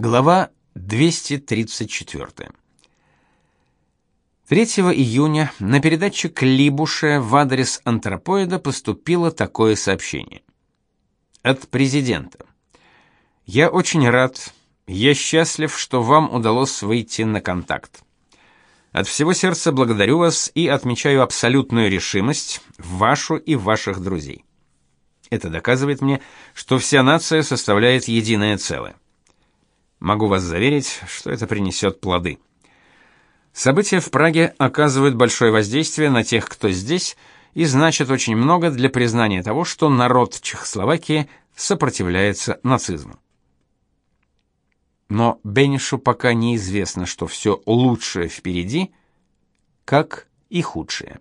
Глава 234. 3 июня на передатчик Либуша в адрес антропоида поступило такое сообщение. От президента. Я очень рад, я счастлив, что вам удалось выйти на контакт. От всего сердца благодарю вас и отмечаю абсолютную решимость вашу и ваших друзей. Это доказывает мне, что вся нация составляет единое целое. Могу вас заверить, что это принесет плоды. События в Праге оказывают большое воздействие на тех, кто здесь, и значат очень много для признания того, что народ Чехословакии сопротивляется нацизму. Но Бенишу пока неизвестно, что все лучшее впереди, как и худшее.